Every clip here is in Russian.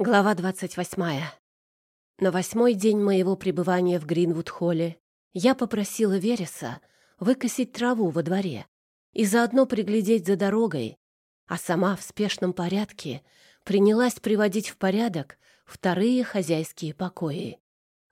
Глава двадцать восьмая. На восьмой день моего пребывания в Гринвуд-холле я попросила Вереса выкосить траву во дворе и заодно приглядеть за дорогой, а сама в спешном порядке принялась приводить в порядок вторые хозяйские покои.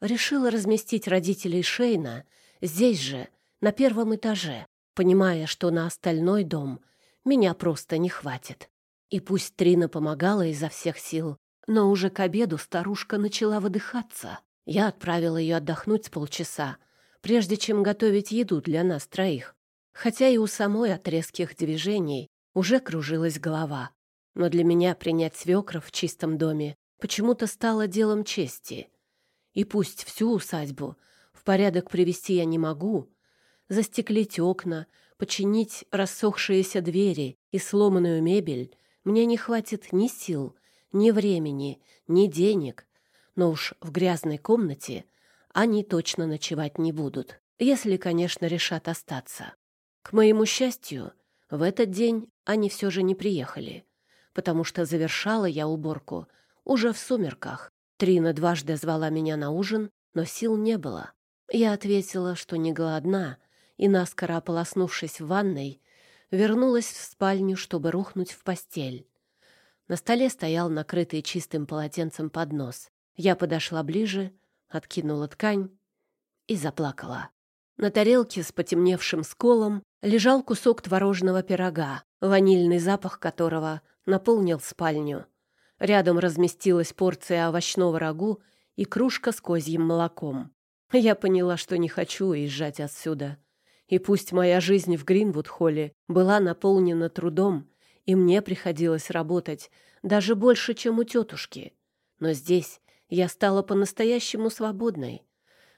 Решила разместить родителей Шейна здесь же, на первом этаже, понимая, что на остальной дом меня просто не хватит. И пусть Трина помогала изо всех сил, но уже к обеду старушка начала выдыхаться. Я отправила ее отдохнуть полчаса, прежде чем готовить еду для нас троих. Хотя и у самой от резких движений уже кружилась голова. Но для меня принять свекров в чистом доме почему-то стало делом чести. И пусть всю усадьбу в порядок привести я не могу, застеклить окна, починить рассохшиеся двери и сломанную мебель мне не хватит ни сил, ни времени, ни денег. Но уж в грязной комнате они точно ночевать не будут, если, конечно, решат остаться. К моему счастью, в этот день они все же не приехали, потому что завершала я уборку уже в сумерках. Трина дважды звала меня на ужин, но сил не было. Я ответила, что не голодна, и, наскоро ополоснувшись в ванной, вернулась в спальню, чтобы рухнуть в постель. На столе стоял накрытый чистым полотенцем поднос. Я подошла ближе, откинула ткань и заплакала. На тарелке с потемневшим сколом лежал кусок творожного пирога, ванильный запах которого наполнил спальню. Рядом разместилась порция овощного рагу и кружка с козьим молоком. Я поняла, что не хочу уезжать отсюда. И пусть моя жизнь в Гринвуд-холле была наполнена трудом и мне приходилось работать даже больше, чем у тетушки. Но здесь я стала по-настоящему свободной.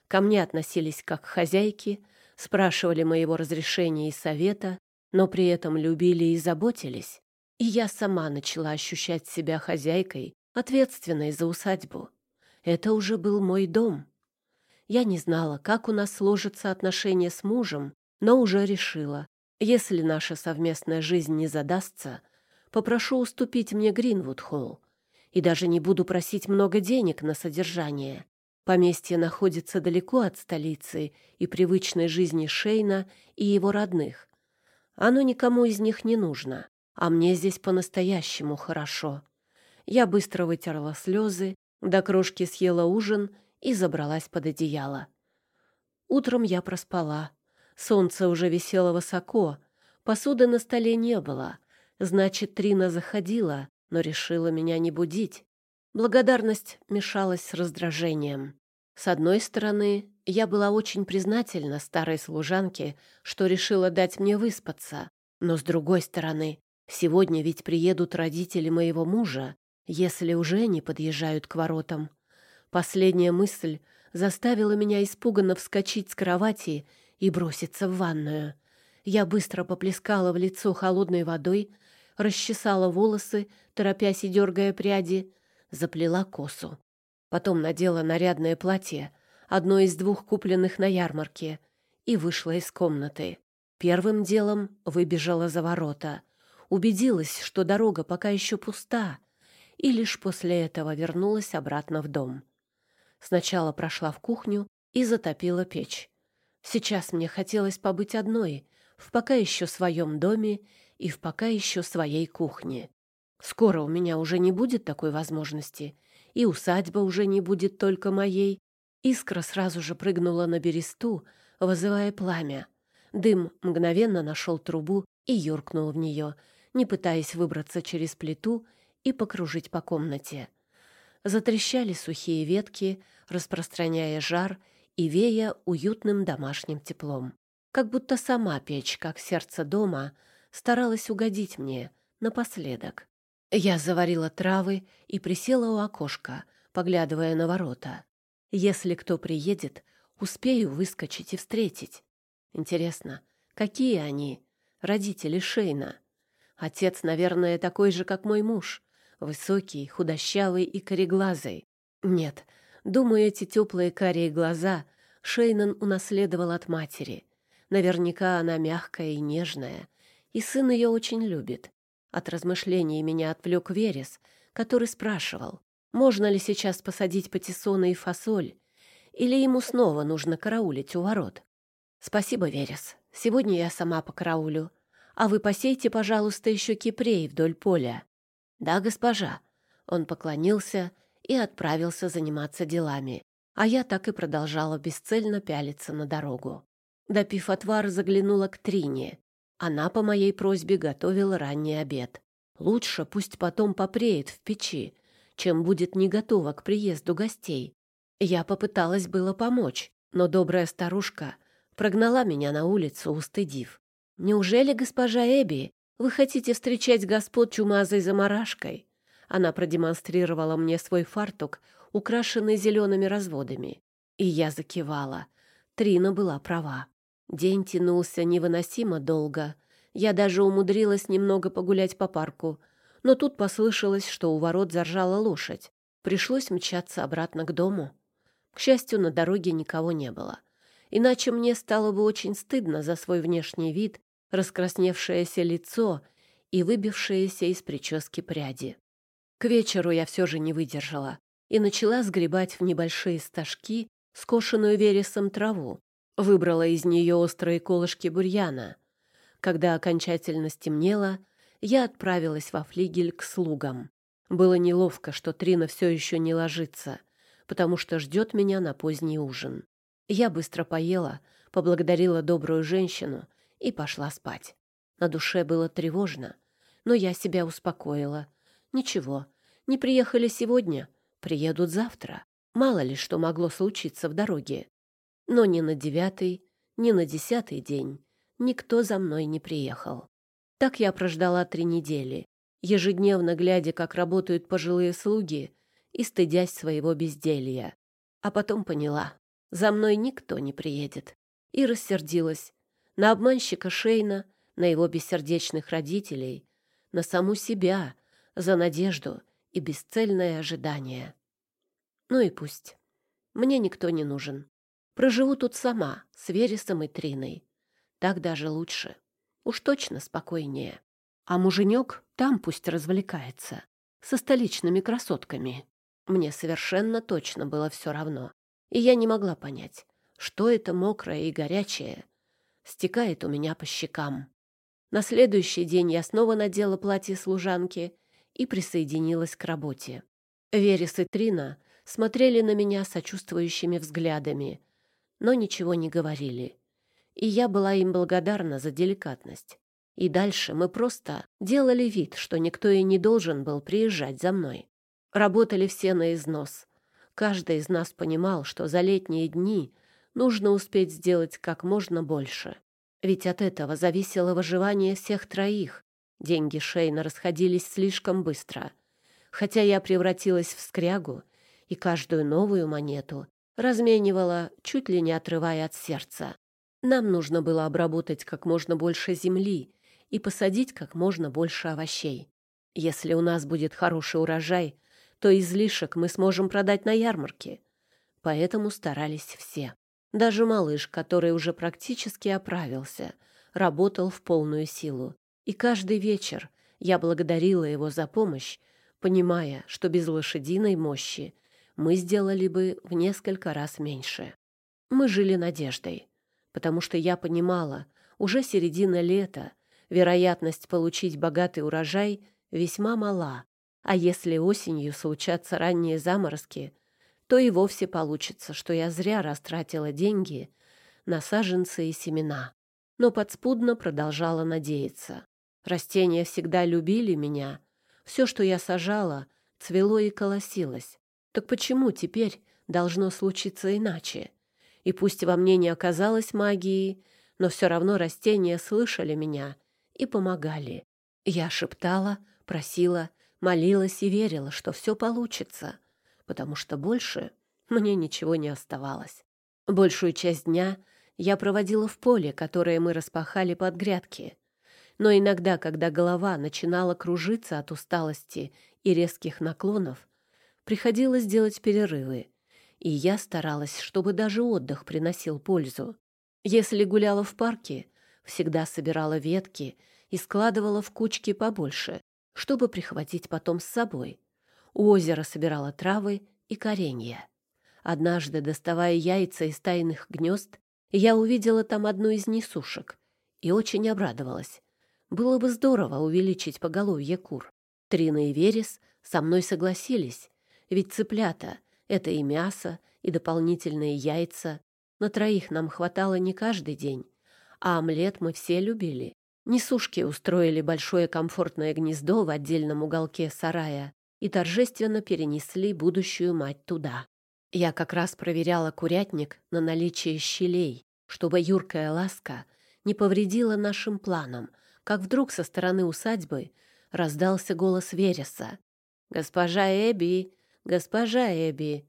Ко мне относились как к хозяйке, спрашивали моего разрешения и совета, но при этом любили и заботились. И я сама начала ощущать себя хозяйкой, ответственной за усадьбу. Это уже был мой дом. Я не знала, как у нас сложатся отношения с мужем, но уже решила, если наша совместная жизнь не задастся, попрошу уступить мне Гринвуд-холл и даже не буду просить много денег на содержание. Поместье находится далеко от столицы и привычной жизни Шейна и его родных. Оно никому из них не нужно, а мне здесь по-настоящему хорошо. Я быстро вытерла слезы, до крошки съела ужин и забралась под одеяло. Утром я проспала. Солнце уже висело высоко, посуды на столе не было. Значит, Трина заходила, но решила меня не будить. Благодарность мешалась с раздражением. С одной стороны, я была очень признательна старой служанке, что решила дать мне выспаться. Но с другой стороны, сегодня ведь приедут родители моего мужа, если уже не подъезжают к воротам. Последняя мысль заставила меня испуганно вскочить с кровати и броситься в ванную. Я быстро поплескала в лицо холодной водой, расчесала волосы, торопясь и дергая пряди, заплела косу. Потом надела нарядное платье, одно из двух купленных на ярмарке, и вышла из комнаты. Первым делом выбежала за ворота, убедилась, что дорога пока еще пуста, и лишь после этого вернулась обратно в дом. Сначала прошла в кухню и затопила печь. Сейчас мне хотелось побыть одной, в пока еще своем доме и в пока еще своей кухне. Скоро у меня уже не будет такой возможности, и усадьба уже не будет только моей. Искра сразу же прыгнула на бересту, вызывая пламя. Дым мгновенно нашел трубу и юркнул в нее, не пытаясь выбраться через плиту и покружить по комнате. Затрещали сухие ветки, распространяя жар и вея уютным домашним теплом. Как будто сама печь, как сердце дома, старалась угодить мне напоследок. Я заварила травы и присела у окошка, поглядывая на ворота. Если кто приедет, успею выскочить и встретить. Интересно, какие они, родители Шейна? Отец, наверное, такой же, как мой муж, высокий, худощавый и кореглазый. Нет, Думаю, эти теплые карие глаза Шейнан унаследовал от матери. Наверняка она мягкая и нежная, и сын ее очень любит. От размышлений меня отвлек Верес, который спрашивал, Можно ли сейчас посадить патиссоны и фасоль, или ему снова нужно караулить у ворот? Спасибо, Верес. Сегодня я сама по караулю. А вы посейте, пожалуйста, еще кипрей вдоль поля. Да, госпожа. Он поклонился и отправился заниматься делами. А я так и продолжала бесцельно пялиться на дорогу. Допив отвар, заглянула к Трине. Она по моей просьбе готовила ранний обед. Лучше пусть потом попреет в печи, чем будет не готова к приезду гостей. Я попыталась было помочь, но добрая старушка прогнала меня на улицу, устыдив. «Неужели, госпожа Эбби, вы хотите встречать господ чумазой заморашкой?» Она продемонстрировала мне свой фартук, украшенный зелеными разводами. И я закивала. Трина была права. День тянулся невыносимо долго. Я даже умудрилась немного погулять по парку, но тут послышалось, что у ворот заржала лошадь. Пришлось мчаться обратно к дому. К счастью, на дороге никого не было. Иначе мне стало бы очень стыдно за свой внешний вид, раскрасневшееся лицо и выбившиеся из прически пряди. К вечеру я все же не выдержала и начала сгребать в небольшие стажки скошенную вересом траву. Выбрала из нее острые колышки бурьяна. Когда окончательно стемнело, я отправилась во флигель к слугам. Было неловко, что Трина все еще не ложится, потому что ждет меня на поздний ужин. Я быстро поела, поблагодарила добрую женщину и пошла спать. На душе было тревожно, но я себя успокоила. Ничего, не приехали сегодня, приедут завтра. Мало ли что могло случиться в дороге. Но ни на девятый, ни на десятый день никто за мной не приехал. Так я прождала три недели, ежедневно глядя, как работают пожилые слуги, и стыдясь своего безделья. А потом поняла, за мной никто не приедет. И рассердилась на обманщика Шейна, на его бессердечных родителей, на саму себя, за надежду и бесцельное ожидание. Ну и пусть. Мне никто не нужен. Проживу тут сама, с Вересом и Триной. Так даже лучше. Уж точно спокойнее. А муженек там пусть развлекается. Со столичными красотками. Мне совершенно точно было все равно. И я не могла понять, что это мокрое и горячее стекает у меня по щекам. На следующий день я снова надела платье служанки и присоединилась к работе. Верес и Трина смотрели на меня сочувствующими взглядами, но ничего не говорили и я была им благодарна за деликатность. И дальше мы просто делали вид, что никто и не должен был приезжать за мной. Работали все на износ. Каждый из нас понимал, что за летние дни нужно успеть сделать как можно больше. Ведь от этого зависело выживание всех троих. Деньги Шейна расходились слишком быстро. Хотя я превратилась в скрягу и каждую новую монету разменивала, чуть ли не отрывая от сердца. Нам нужно было обработать как можно больше земли и посадить как можно больше овощей. Если у нас будет хороший урожай, то излишек мы сможем продать на ярмарке. Поэтому старались все. Даже малыш, который уже практически оправился, работал в полную силу. И каждый вечер я благодарила его за помощь, понимая, что без лошадиной мощи мы сделали бы в несколько раз меньше. Мы жили надеждой потому что я понимала, уже середина лета, вероятность получить богатый урожай весьма мала, а если осенью случатся ранние заморозки, то и вовсе получится, что я зря растратила деньги на саженцы и семена. Но подспудно продолжала надеяться. Растения всегда любили меня. Все, что я сажала, цвело и колосилось. Так почему теперь должно случиться иначе? И пусть во мне не оказалось магии, но все равно растения слышали меня и помогали. Я шептала, просила, молилась и верила, что все получится, потому что больше мне ничего не оставалось. Большую часть дня я проводила в поле, которое мы распахали под грядки. Но иногда, когда голова начинала кружиться от усталости и резких наклонов, приходилось делать перерывы и я старалась, чтобы даже отдых приносил пользу. Если гуляла в парке, всегда собирала ветки и складывала в кучки побольше, чтобы прихватить потом с собой. У озера собирала травы и коренья. Однажды, доставая яйца из тайных гнезд, я увидела там одну из несушек и очень обрадовалась. Было бы здорово увеличить поголовье кур. Трина и Верес со мной согласились, ведь цыплята — это и мясо, и дополнительные яйца. На троих нам хватало не каждый день, а омлет мы все любили. Несушки устроили большое комфортное гнездо в отдельном уголке сарая и торжественно перенесли будущую мать туда. Я как раз проверяла курятник на наличие щелей, чтобы юркая ласка не повредила нашим планам, как вдруг со стороны усадьбы раздался голос Вереса. «Госпожа Эбби! Госпожа Эбби!»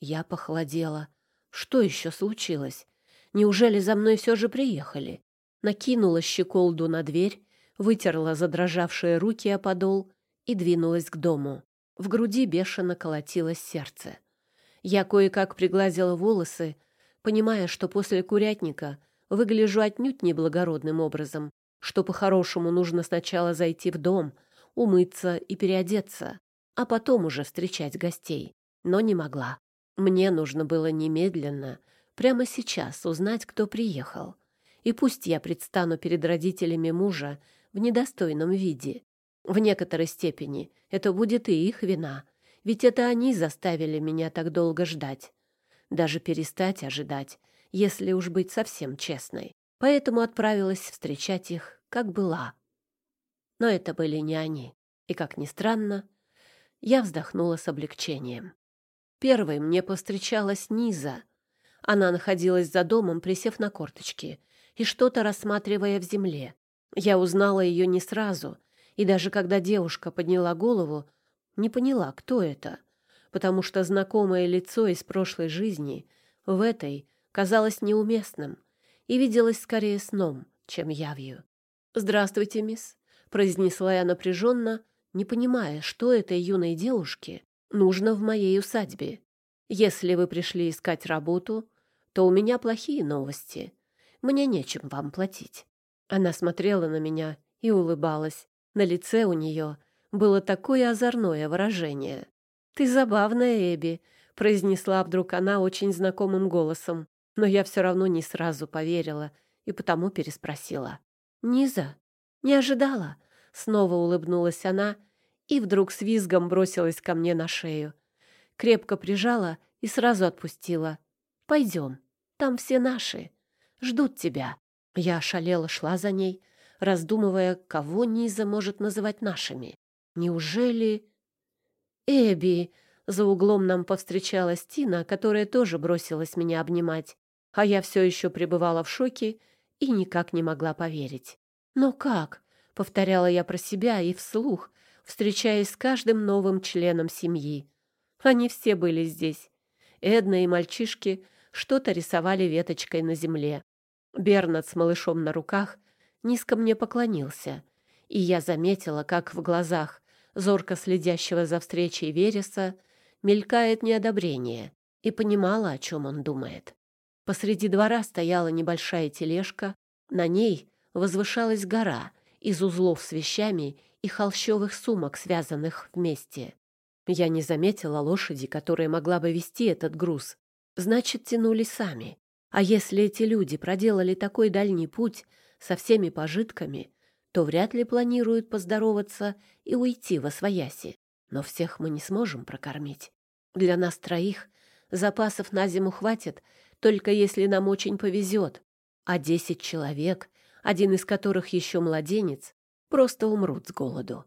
Я похолодела. Что еще случилось? Неужели за мной все же приехали? Накинула щеколду на дверь, вытерла задрожавшие руки о подол и двинулась к дому. В груди бешено колотилось сердце. Я кое-как пригладила волосы, понимая, что после курятника выгляжу отнюдь неблагородным образом, что по-хорошему нужно сначала зайти в дом, умыться и переодеться, а потом уже встречать гостей. Но не могла. Мне нужно было немедленно, прямо сейчас, узнать, кто приехал. И пусть я предстану перед родителями мужа в недостойном виде. В некоторой степени это будет и их вина, ведь это они заставили меня так долго ждать. Даже перестать ожидать, если уж быть совсем честной. Поэтому отправилась встречать их, как была. Но это были не они. И, как ни странно, я вздохнула с облегчением. Первой мне повстречалась Низа. Она находилась за домом, присев на корточки и что-то рассматривая в земле. Я узнала ее не сразу, и даже когда девушка подняла голову, не поняла, кто это, потому что знакомое лицо из прошлой жизни в этой казалось неуместным и виделось скорее сном, чем явью. «Здравствуйте, мисс», — произнесла я напряженно, не понимая, что этой юной девушке нужно в моей усадьбе. «Если вы пришли искать работу, то у меня плохие новости. Мне нечем вам платить». Она смотрела на меня и улыбалась. На лице у нее было такое озорное выражение. «Ты забавная, Эбби», — произнесла вдруг она очень знакомым голосом, но я все равно не сразу поверила и потому переспросила. «Низа? Не ожидала?» — снова улыбнулась она и вдруг с визгом бросилась ко мне на шею. Крепко прижала и сразу отпустила. «Пойдем, там все наши, ждут тебя». Я ошалела шла за ней, раздумывая, кого Низа может называть нашими. Неужели... Эбби! За углом нам повстречалась Тина, которая тоже бросилась меня обнимать, а я все еще пребывала в шоке и никак не могла поверить. «Но как?» — повторяла я про себя и вслух, встречаясь с каждым новым членом семьи. Они все были здесь. Эдна и мальчишки что-то рисовали веточкой на земле. Бернат с малышом на руках низко мне поклонился, и я заметила, как в глазах зорко следящего за встречей Вереса мелькает неодобрение, и понимала, о чем он думает. Посреди двора стояла небольшая тележка, на ней возвышалась гора из узлов с вещами и холщовых сумок, связанных вместе. Я не заметила лошади, которая могла бы вести этот груз. Значит, тянули сами. А если эти люди проделали такой дальний путь со всеми пожитками, то вряд ли планируют поздороваться и уйти во свояси. Но всех мы не сможем прокормить. Для нас троих запасов на зиму хватит, только если нам очень повезет. А десять человек, один из которых еще младенец, просто умрут с голоду.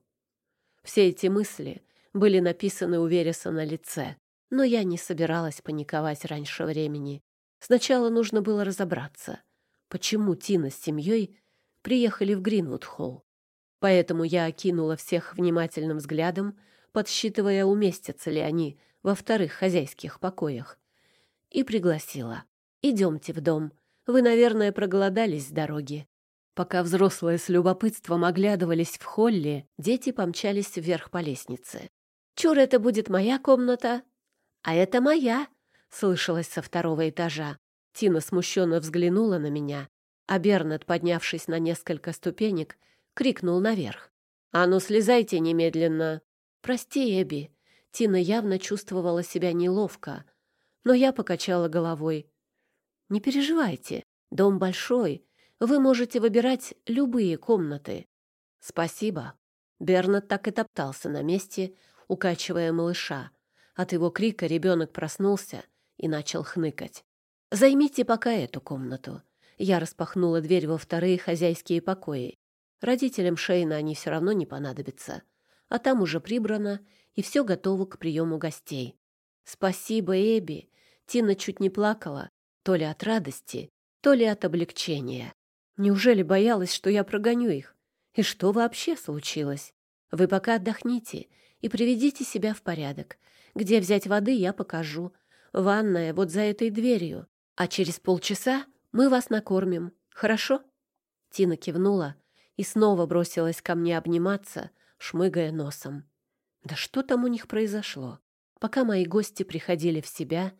Все эти мысли были написаны у Вереса на лице, но я не собиралась паниковать раньше времени. Сначала нужно было разобраться, почему Тина с семьей приехали в Гринвуд-холл. Поэтому я окинула всех внимательным взглядом, подсчитывая, уместятся ли они во вторых хозяйских покоях, и пригласила. «Идемте в дом. Вы, наверное, проголодались с дороги». Пока взрослые с любопытством оглядывались в холле, дети помчались вверх по лестнице. «Чур, это будет моя комната!» «А это моя!» — слышалось со второго этажа. Тина смущенно взглянула на меня, а Бернет, поднявшись на несколько ступенек, крикнул наверх. «А ну, слезайте немедленно!» «Прости, Эбби!» Тина явно чувствовала себя неловко, но я покачала головой. «Не переживайте, дом большой, вы можете выбирать любые комнаты». «Спасибо». Бернат так и топтался на месте, укачивая малыша. От его крика ребенок проснулся и начал хныкать. «Займите пока эту комнату». Я распахнула дверь во вторые хозяйские покои. Родителям Шейна они все равно не понадобятся. А там уже прибрано, и все готово к приему гостей. «Спасибо, Эбби!» Тина чуть не плакала, то ли от радости, то ли от облегчения. Неужели боялась, что я прогоню их? И что вообще случилось? Вы пока отдохните и приведите себя в порядок. Где взять воды, я покажу. Ванная вот за этой дверью. А через полчаса мы вас накормим. Хорошо?» Тина кивнула и снова бросилась ко мне обниматься, шмыгая носом. Да что там у них произошло? Пока мои гости приходили в себя,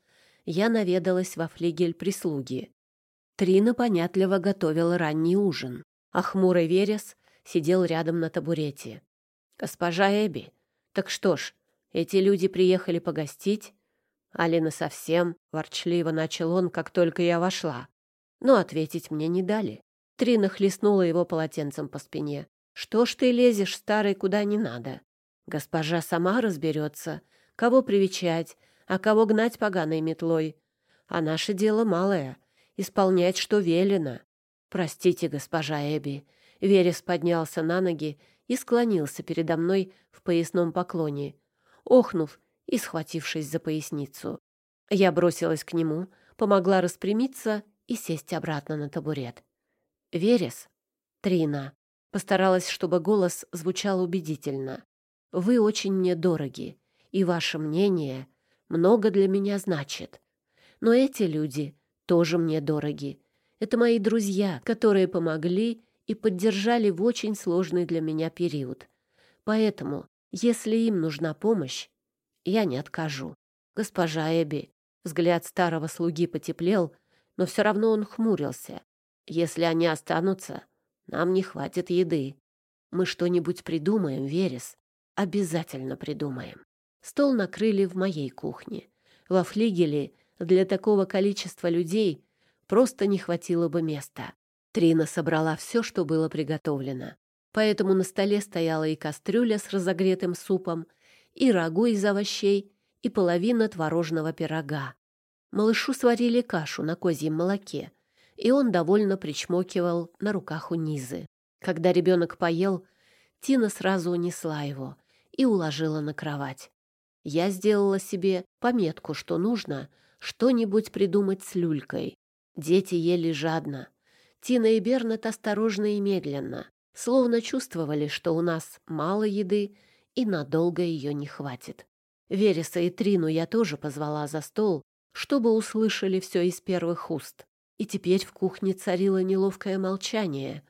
я наведалась во флигель прислуги. Трина понятливо готовила ранний ужин, а хмурый Верес сидел рядом на табурете. «Госпожа Эбби, так что ж, эти люди приехали погостить?» Алина совсем ворчливо начал он, как только я вошла. Но ответить мне не дали. Трина хлестнула его полотенцем по спине. «Что ж ты лезешь, старый, куда не надо? Госпожа сама разберется, кого привечать, а кого гнать поганой метлой. А наше дело малое — исполнять, что велено. Простите, госпожа Эбби». Верес поднялся на ноги и склонился передо мной в поясном поклоне, охнув и схватившись за поясницу. Я бросилась к нему, помогла распрямиться и сесть обратно на табурет. «Верес?» «Трина». Постаралась, чтобы голос звучал убедительно. Вы очень мне дороги, и ваше мнение много для меня значит. Но эти люди тоже мне дороги. Это мои друзья, которые помогли и поддержали в очень сложный для меня период. Поэтому, если им нужна помощь, я не откажу. Госпожа Эбби, взгляд старого слуги потеплел, но все равно он хмурился. Если они останутся, нам не хватит еды. Мы что-нибудь придумаем, Верес. Обязательно придумаем. Стол накрыли в моей кухне. Во флигеле для такого количества людей просто не хватило бы места. Трина собрала все, что было приготовлено. Поэтому на столе стояла и кастрюля с разогретым супом, и рагу из овощей, и половина творожного пирога. Малышу сварили кашу на козьем молоке, и он довольно причмокивал на руках у Низы. Когда ребенок поел, Тина сразу унесла его, и уложила на кровать. Я сделала себе пометку, что нужно что-нибудь придумать с люлькой. Дети ели жадно. Тина и Бернет осторожно и медленно, словно чувствовали, что у нас мало еды и надолго ее не хватит. Вереса и Трину я тоже позвала за стол, чтобы услышали все из первых уст. И теперь в кухне царило неловкое молчание,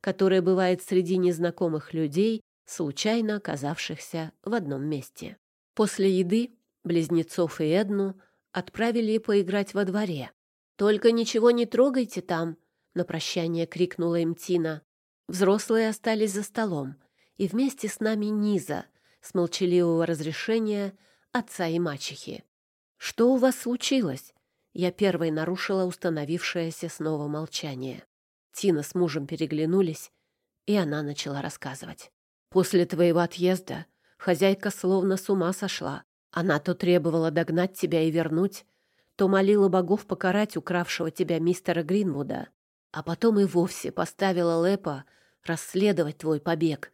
которое бывает среди незнакомых людей случайно оказавшихся в одном месте. После еды близнецов и Эдну отправили поиграть во дворе. «Только ничего не трогайте там!» — на прощание крикнула им Тина. Взрослые остались за столом, и вместе с нами Низа, с молчаливого разрешения отца и мачехи. «Что у вас случилось?» Я первой нарушила установившееся снова молчание. Тина с мужем переглянулись, и она начала рассказывать. После твоего отъезда хозяйка словно с ума сошла. Она то требовала догнать тебя и вернуть, то молила богов покарать укравшего тебя мистера Гринвуда, а потом и вовсе поставила Лепа расследовать твой побег.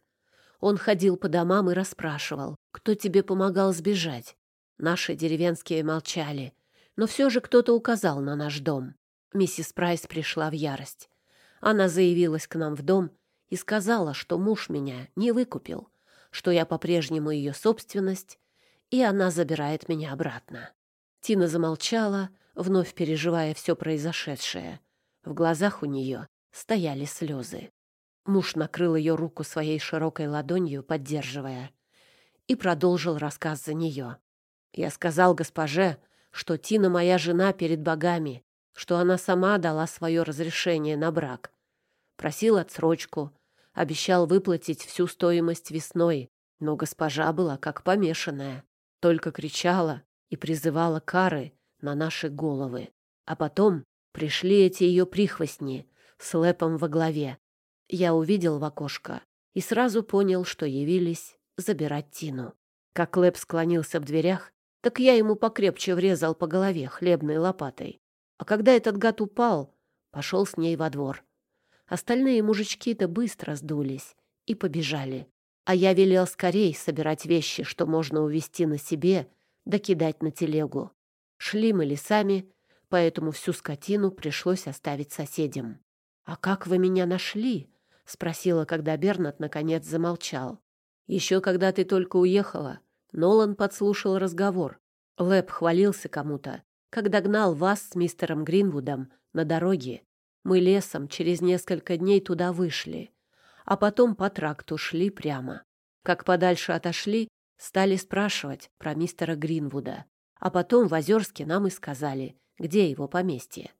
Он ходил по домам и расспрашивал, кто тебе помогал сбежать. Наши деревенские молчали, но все же кто-то указал на наш дом. Миссис Прайс пришла в ярость. Она заявилась к нам в дом и сказала, что муж меня не выкупил, что я по-прежнему ее собственность, и она забирает меня обратно. Тина замолчала, вновь переживая все произошедшее. В глазах у нее стояли слезы. Муж накрыл ее руку своей широкой ладонью, поддерживая, и продолжил рассказ за нее. Я сказал госпоже, что Тина моя жена перед богами, что она сама дала свое разрешение на брак. Просил отсрочку, Обещал выплатить всю стоимость весной, но госпожа была как помешанная. только кричала и призывала кары на наши головы. А потом пришли эти ее прихвостни с Лэпом во главе. Я увидел в окошко и сразу понял, что явились забирать Тину. Как Лэп склонился в дверях, так я ему покрепче врезал по голове хлебной лопатой. А когда этот гад упал, пошел с ней во двор. Остальные мужички-то быстро сдулись и побежали. А я велел скорей собирать вещи, что можно увезти на себе, да кидать на телегу. Шли мы лесами, поэтому всю скотину пришлось оставить соседям. «А как вы меня нашли?» — спросила, когда Бернат наконец замолчал. «Еще когда ты только уехала, Нолан подслушал разговор. Лэб хвалился кому-то, когда гнал вас с мистером Гринвудом на дороге. Мы лесом через несколько дней туда вышли, а потом по тракту шли прямо. Как подальше отошли, стали спрашивать про мистера Гринвуда. А потом в Озерске нам и сказали, где его поместье.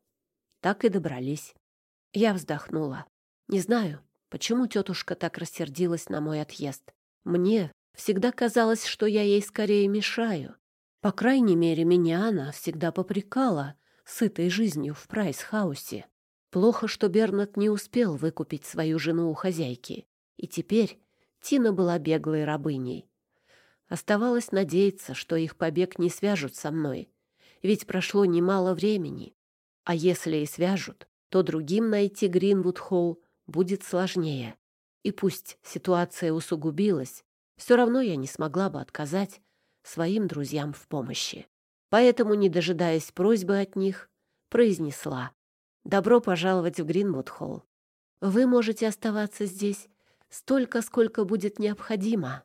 Так и добрались. Я вздохнула. Не знаю, почему тетушка так рассердилась на мой отъезд. Мне всегда казалось, что я ей скорее мешаю. По крайней мере, меня она всегда попрекала сытой жизнью в Прайс-хаусе. Плохо, что Бернат не успел выкупить свою жену у хозяйки, и теперь Тина была беглой рабыней. Оставалось надеяться, что их побег не свяжут со мной, ведь прошло немало времени. А если и свяжут, то другим найти Гринвуд-Холл будет сложнее. И пусть ситуация усугубилась, все равно я не смогла бы отказать своим друзьям в помощи. Поэтому, не дожидаясь просьбы от них, произнесла «Добро пожаловать в Гринвуд-Холл. Вы можете оставаться здесь столько, сколько будет необходимо».